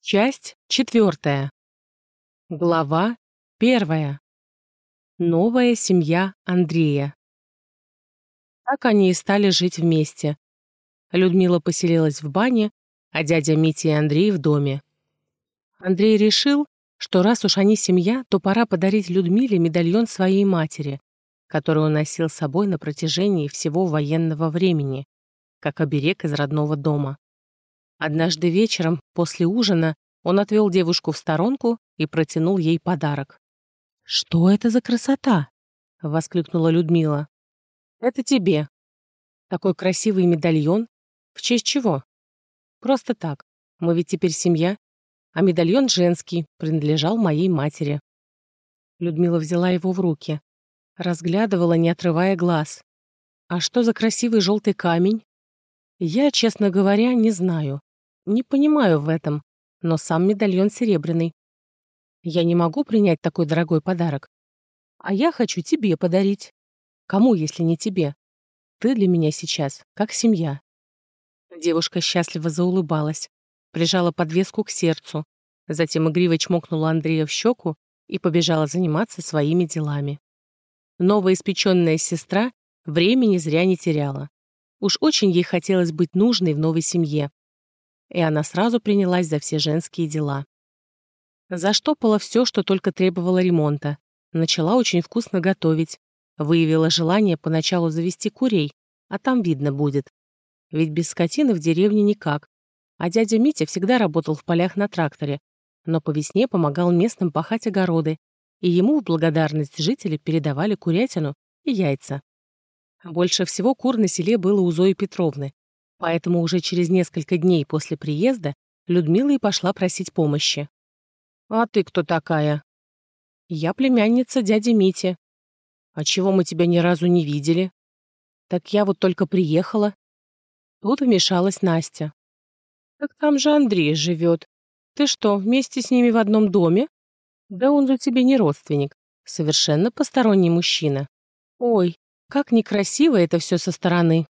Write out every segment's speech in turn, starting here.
Часть четвертая. Глава первая. Новая семья Андрея. Так они и стали жить вместе. Людмила поселилась в бане, а дядя Митя и Андрей в доме. Андрей решил, что раз уж они семья, то пора подарить Людмиле медальон своей матери, который он носил с собой на протяжении всего военного времени, как оберег из родного дома. Однажды вечером, после ужина, он отвел девушку в сторонку и протянул ей подарок. «Что это за красота?» — воскликнула Людмила. «Это тебе. Такой красивый медальон. В честь чего?» «Просто так. Мы ведь теперь семья. А медальон женский, принадлежал моей матери». Людмила взяла его в руки. Разглядывала, не отрывая глаз. «А что за красивый желтый камень?» «Я, честно говоря, не знаю. Не понимаю в этом, но сам медальон серебряный. Я не могу принять такой дорогой подарок. А я хочу тебе подарить. Кому, если не тебе? Ты для меня сейчас как семья. Девушка счастливо заулыбалась, прижала подвеску к сердцу, затем игриво чмокнула Андрея в щеку и побежала заниматься своими делами. Новоиспеченная сестра времени зря не теряла. Уж очень ей хотелось быть нужной в новой семье и она сразу принялась за все женские дела. Заштопала все, что только требовало ремонта. Начала очень вкусно готовить. Выявила желание поначалу завести курей, а там видно будет. Ведь без скотины в деревне никак. А дядя Митя всегда работал в полях на тракторе, но по весне помогал местным пахать огороды, и ему в благодарность жители передавали курятину и яйца. Больше всего кур на селе было у Зои Петровны, Поэтому уже через несколько дней после приезда Людмила и пошла просить помощи. «А ты кто такая?» «Я племянница дяди Мити». «А чего мы тебя ни разу не видели?» «Так я вот только приехала». Тут вмешалась Настя. «Так там же Андрей живет. Ты что, вместе с ними в одном доме?» «Да он же тебе не родственник. Совершенно посторонний мужчина». «Ой, как некрасиво это все со стороны».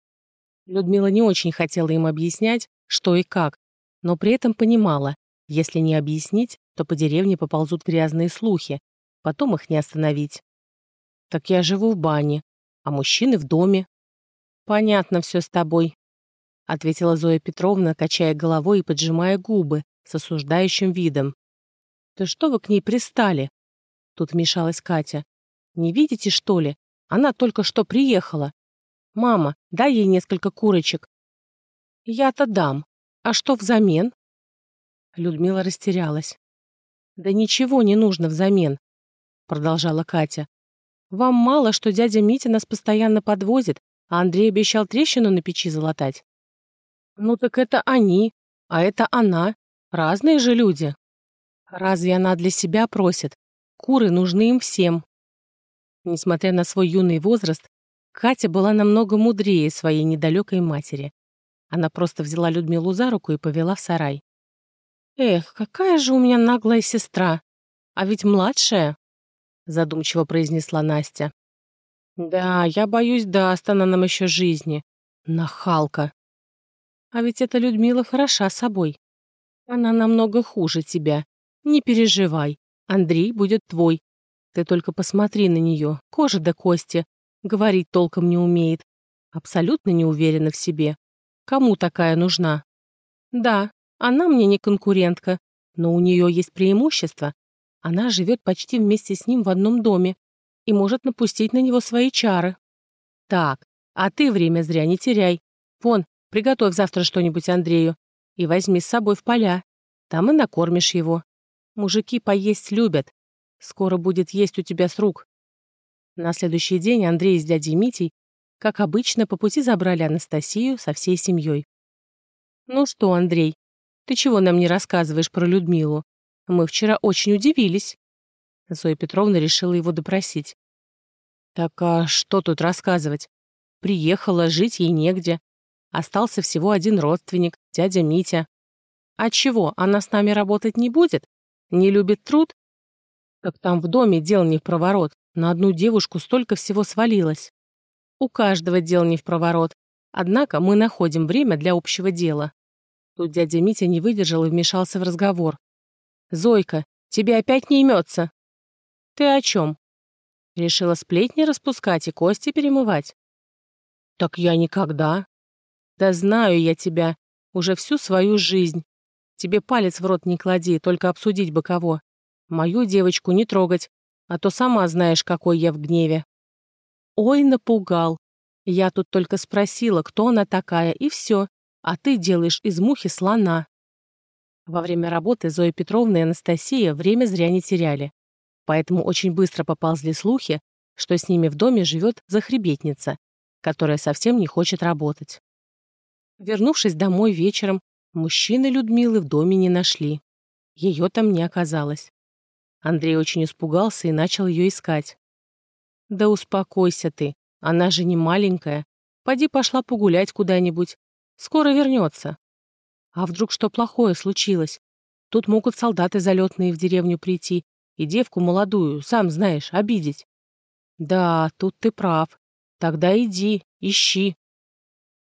Людмила не очень хотела им объяснять, что и как, но при этом понимала, если не объяснить, то по деревне поползут грязные слухи, потом их не остановить. «Так я живу в бане, а мужчины в доме». «Понятно все с тобой», — ответила Зоя Петровна, качая головой и поджимая губы с осуждающим видом. «Да что вы к ней пристали?» Тут вмешалась Катя. «Не видите, что ли? Она только что приехала. «Мама, дай ей несколько курочек». «Я-то дам. А что взамен?» Людмила растерялась. «Да ничего не нужно взамен», — продолжала Катя. «Вам мало, что дядя Митя нас постоянно подвозит, а Андрей обещал трещину на печи залатать?» «Ну так это они, а это она. Разные же люди». «Разве она для себя просит? Куры нужны им всем». Несмотря на свой юный возраст, Катя была намного мудрее своей недалекой матери. Она просто взяла Людмилу за руку и повела в сарай. «Эх, какая же у меня наглая сестра! А ведь младшая!» задумчиво произнесла Настя. «Да, я боюсь, даст она нам еще жизни. Нахалка!» «А ведь эта Людмила хороша собой. Она намного хуже тебя. Не переживай, Андрей будет твой. Ты только посмотри на нее, кожа до кости, говорить толком не умеет, абсолютно не уверена в себе. Кому такая нужна? Да, она мне не конкурентка, но у нее есть преимущество. Она живет почти вместе с ним в одном доме и может напустить на него свои чары. Так, а ты время зря не теряй. Вон, приготовь завтра что-нибудь Андрею и возьми с собой в поля. Там и накормишь его. Мужики поесть любят. Скоро будет есть у тебя с рук. На следующий день Андрей с дядей Митей, как обычно, по пути забрали Анастасию со всей семьей. «Ну что, Андрей, ты чего нам не рассказываешь про Людмилу? Мы вчера очень удивились». Зоя Петровна решила его допросить. «Так а что тут рассказывать? Приехала, жить ей негде. Остался всего один родственник, дядя Митя. А чего, она с нами работать не будет? Не любит труд? Так там в доме дел не в проворот. На одну девушку столько всего свалилось. У каждого дел не в проворот. Однако мы находим время для общего дела. Тут дядя Митя не выдержал и вмешался в разговор. «Зойка, тебе опять не имется?» «Ты о чем?» Решила сплетни распускать и кости перемывать. «Так я никогда». «Да знаю я тебя. Уже всю свою жизнь. Тебе палец в рот не клади, только обсудить бы кого. Мою девочку не трогать, а то сама знаешь, какой я в гневе». «Ой, напугал. Я тут только спросила, кто она такая, и все, а ты делаешь из мухи слона». Во время работы Зоя Петровна и Анастасия время зря не теряли. Поэтому очень быстро поползли слухи, что с ними в доме живет захребетница, которая совсем не хочет работать. Вернувшись домой вечером, мужчины Людмилы в доме не нашли. Ее там не оказалось. Андрей очень испугался и начал ее искать. «Да успокойся ты, она же не маленькая. Поди пошла погулять куда-нибудь. Скоро вернется». А вдруг что плохое случилось? Тут могут солдаты залетные в деревню прийти и девку молодую, сам знаешь, обидеть. Да, тут ты прав. Тогда иди, ищи.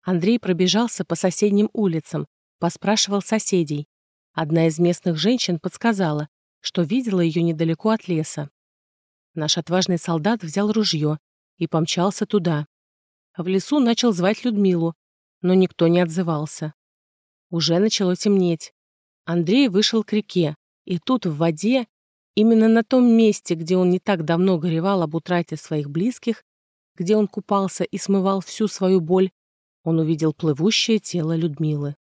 Андрей пробежался по соседним улицам, поспрашивал соседей. Одна из местных женщин подсказала, что видела ее недалеко от леса. Наш отважный солдат взял ружье и помчался туда. В лесу начал звать Людмилу, но никто не отзывался. Уже начало темнеть. Андрей вышел к реке, и тут в воде, именно на том месте, где он не так давно горевал об утрате своих близких, где он купался и смывал всю свою боль, он увидел плывущее тело Людмилы.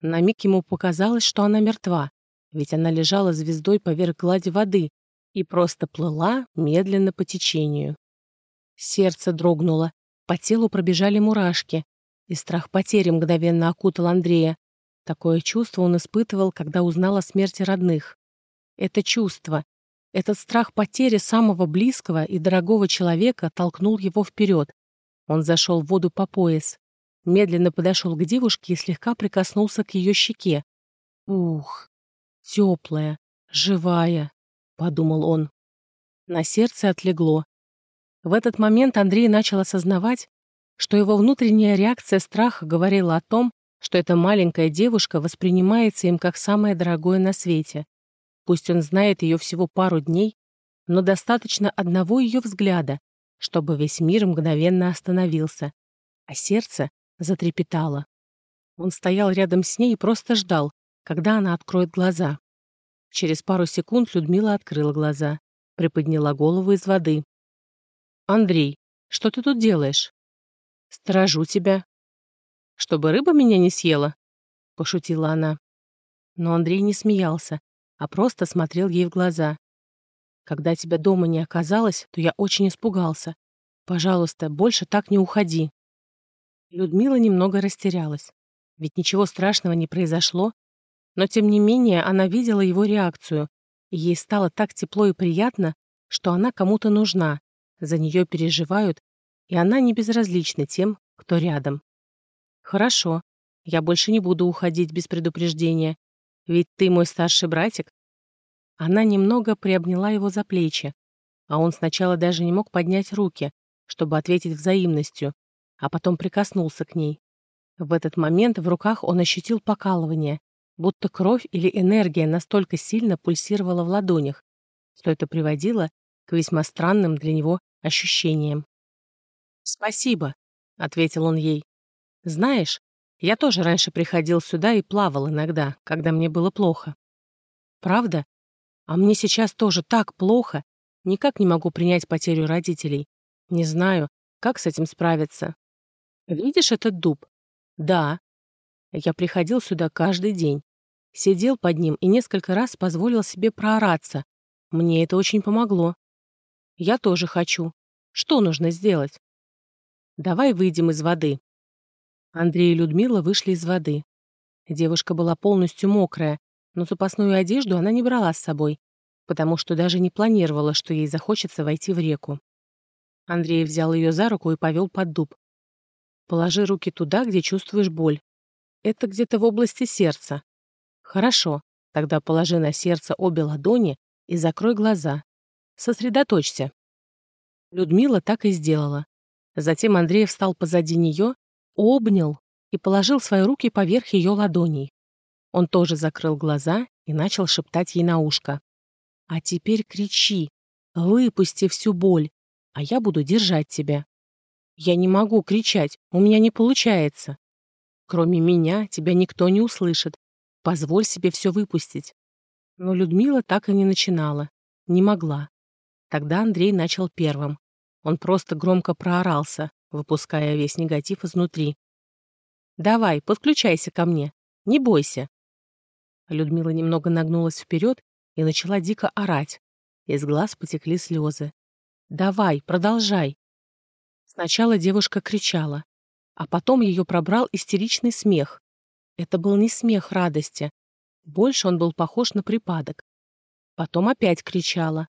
На миг ему показалось, что она мертва, ведь она лежала звездой поверх глади воды и просто плыла медленно по течению. Сердце дрогнуло, по телу пробежали мурашки, и страх потери мгновенно окутал Андрея. Такое чувство он испытывал, когда узнал о смерти родных. Это чувство, этот страх потери самого близкого и дорогого человека толкнул его вперед. Он зашел в воду по пояс медленно подошел к девушке и слегка прикоснулся к ее щеке. «Ух, теплая, живая», — подумал он. На сердце отлегло. В этот момент Андрей начал осознавать, что его внутренняя реакция страха говорила о том, что эта маленькая девушка воспринимается им как самое дорогое на свете. Пусть он знает ее всего пару дней, но достаточно одного ее взгляда, чтобы весь мир мгновенно остановился, а сердце затрепетала. Он стоял рядом с ней и просто ждал, когда она откроет глаза. Через пару секунд Людмила открыла глаза, приподняла голову из воды. «Андрей, что ты тут делаешь?» «Сторожу тебя». «Чтобы рыба меня не съела?» — пошутила она. Но Андрей не смеялся, а просто смотрел ей в глаза. «Когда тебя дома не оказалось, то я очень испугался. Пожалуйста, больше так не уходи». Людмила немного растерялась. Ведь ничего страшного не произошло, но тем не менее она видела его реакцию, и ей стало так тепло и приятно, что она кому-то нужна, за нее переживают, и она не безразлична тем, кто рядом. «Хорошо, я больше не буду уходить без предупреждения, ведь ты мой старший братик». Она немного приобняла его за плечи, а он сначала даже не мог поднять руки, чтобы ответить взаимностью, а потом прикоснулся к ней. В этот момент в руках он ощутил покалывание, будто кровь или энергия настолько сильно пульсировала в ладонях, что это приводило к весьма странным для него ощущениям. «Спасибо», — ответил он ей. «Знаешь, я тоже раньше приходил сюда и плавал иногда, когда мне было плохо. Правда? А мне сейчас тоже так плохо. Никак не могу принять потерю родителей. Не знаю, как с этим справиться. Видишь этот дуб? Да. Я приходил сюда каждый день. Сидел под ним и несколько раз позволил себе проораться. Мне это очень помогло. Я тоже хочу. Что нужно сделать? Давай выйдем из воды. Андрей и Людмила вышли из воды. Девушка была полностью мокрая, но запасную одежду она не брала с собой, потому что даже не планировала, что ей захочется войти в реку. Андрей взял ее за руку и повел под дуб. Положи руки туда, где чувствуешь боль. Это где-то в области сердца. Хорошо, тогда положи на сердце обе ладони и закрой глаза. Сосредоточься. Людмила так и сделала. Затем Андрей встал позади нее, обнял и положил свои руки поверх ее ладоней. Он тоже закрыл глаза и начал шептать ей на ушко. «А теперь кричи, выпусти всю боль, а я буду держать тебя. Я не могу кричать, у меня не получается. Кроме меня тебя никто не услышит. Позволь себе все выпустить». Но Людмила так и не начинала, не могла. Тогда Андрей начал первым. Он просто громко проорался, выпуская весь негатив изнутри. «Давай, подключайся ко мне. Не бойся». Людмила немного нагнулась вперед и начала дико орать. Из глаз потекли слезы. «Давай, продолжай». Сначала девушка кричала, а потом ее пробрал истеричный смех. Это был не смех радости. Больше он был похож на припадок. Потом опять кричала.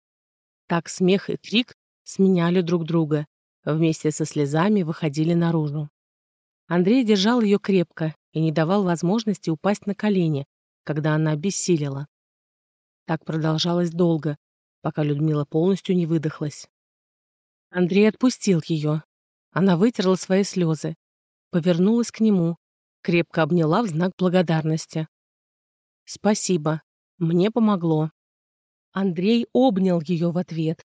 Так смех и крик сменяли друг друга, вместе со слезами выходили наружу. Андрей держал ее крепко и не давал возможности упасть на колени, когда она обессилила. Так продолжалось долго, пока Людмила полностью не выдохлась. Андрей отпустил ее. Она вытерла свои слезы, повернулась к нему, крепко обняла в знак благодарности. «Спасибо, мне помогло». Андрей обнял ее в ответ,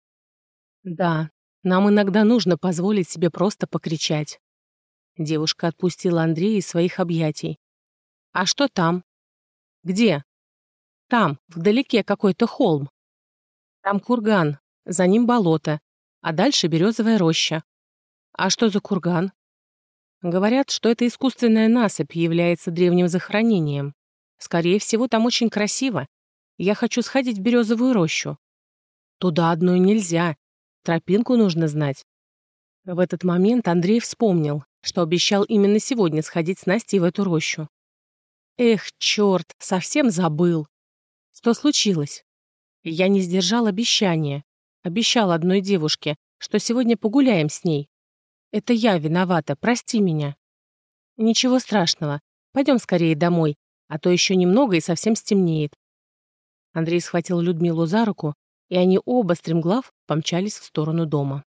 да, нам иногда нужно позволить себе просто покричать. Девушка отпустила Андрея из своих объятий. А что там? Где? Там, вдалеке какой-то холм. Там курган, за ним болото, а дальше березовая роща. А что за курган? Говорят, что это искусственная насыпь является древним захоронением. Скорее всего, там очень красиво. Я хочу сходить в березовую рощу. Туда одной нельзя, Тропинку нужно знать. В этот момент Андрей вспомнил, что обещал именно сегодня сходить с Настей в эту рощу. Эх, черт, совсем забыл. Что случилось? Я не сдержал обещания. Обещал одной девушке, что сегодня погуляем с ней. Это я виновата, прости меня. Ничего страшного. Пойдем скорее домой, а то еще немного и совсем стемнеет. Андрей схватил Людмилу за руку и они оба, стремглав, помчались в сторону дома.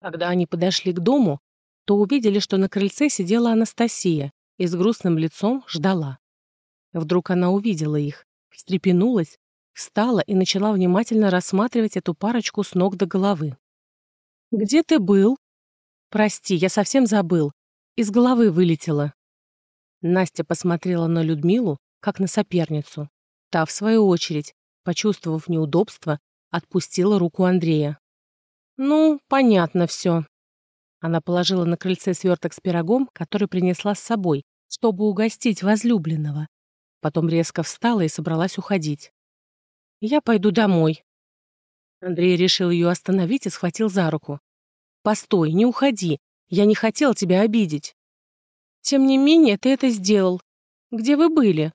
Когда они подошли к дому, то увидели, что на крыльце сидела Анастасия и с грустным лицом ждала. Вдруг она увидела их, встрепенулась, встала и начала внимательно рассматривать эту парочку с ног до головы. «Где ты был?» «Прости, я совсем забыл. Из головы вылетела». Настя посмотрела на Людмилу, как на соперницу. Та, в свою очередь, почувствовав неудобство, Отпустила руку Андрея. «Ну, понятно все». Она положила на крыльце сверток с пирогом, который принесла с собой, чтобы угостить возлюбленного. Потом резко встала и собралась уходить. «Я пойду домой». Андрей решил ее остановить и схватил за руку. «Постой, не уходи. Я не хотел тебя обидеть». «Тем не менее, ты это сделал. Где вы были?»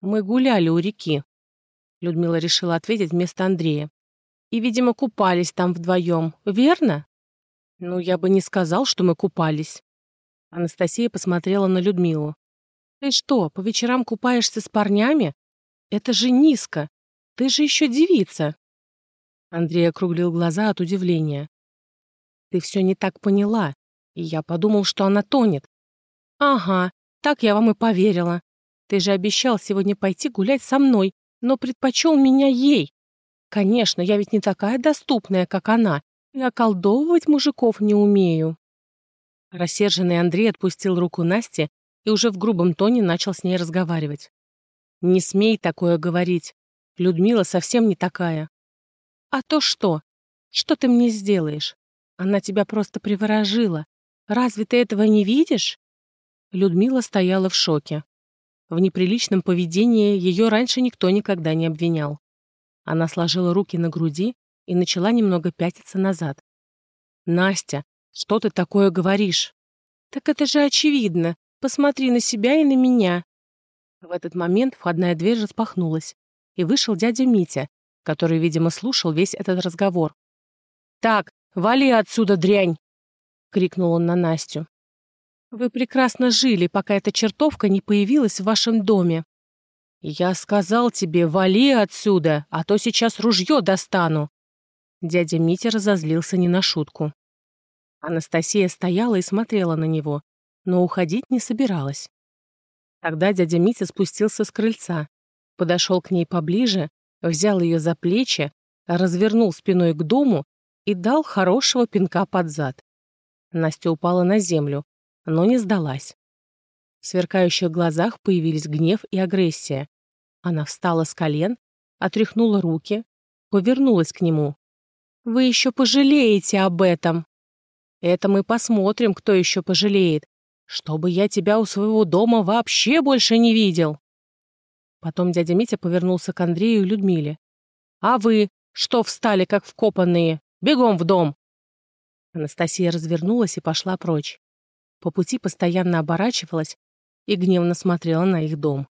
«Мы гуляли у реки», Людмила решила ответить вместо Андрея. «И, видимо, купались там вдвоем, верно?» «Ну, я бы не сказал, что мы купались». Анастасия посмотрела на Людмилу. «Ты что, по вечерам купаешься с парнями? Это же низко. Ты же еще девица». Андрей округлил глаза от удивления. «Ты все не так поняла, и я подумал, что она тонет». «Ага, так я вам и поверила. Ты же обещал сегодня пойти гулять со мной, но предпочел меня ей. Конечно, я ведь не такая доступная, как она, и околдовывать мужиков не умею. Рассерженный Андрей отпустил руку Насти и уже в грубом тоне начал с ней разговаривать. «Не смей такое говорить. Людмила совсем не такая». «А то что? Что ты мне сделаешь? Она тебя просто приворожила. Разве ты этого не видишь?» Людмила стояла в шоке. В неприличном поведении ее раньше никто никогда не обвинял. Она сложила руки на груди и начала немного пятиться назад. «Настя, что ты такое говоришь?» «Так это же очевидно. Посмотри на себя и на меня». В этот момент входная дверь распахнулась, и вышел дядя Митя, который, видимо, слушал весь этот разговор. «Так, вали отсюда, дрянь!» — крикнул он на Настю. Вы прекрасно жили, пока эта чертовка не появилась в вашем доме. Я сказал тебе, вали отсюда, а то сейчас ружье достану. Дядя Митя разозлился не на шутку. Анастасия стояла и смотрела на него, но уходить не собиралась. Тогда дядя Митя спустился с крыльца, подошел к ней поближе, взял ее за плечи, развернул спиной к дому и дал хорошего пинка под зад. Настя упала на землю, но не сдалась. В сверкающих глазах появились гнев и агрессия. Она встала с колен, отряхнула руки, повернулась к нему. «Вы еще пожалеете об этом!» «Это мы посмотрим, кто еще пожалеет, чтобы я тебя у своего дома вообще больше не видел!» Потом дядя Митя повернулся к Андрею и Людмиле. «А вы что встали, как вкопанные? Бегом в дом!» Анастасия развернулась и пошла прочь. По пути постоянно оборачивалась и гневно смотрела на их дом.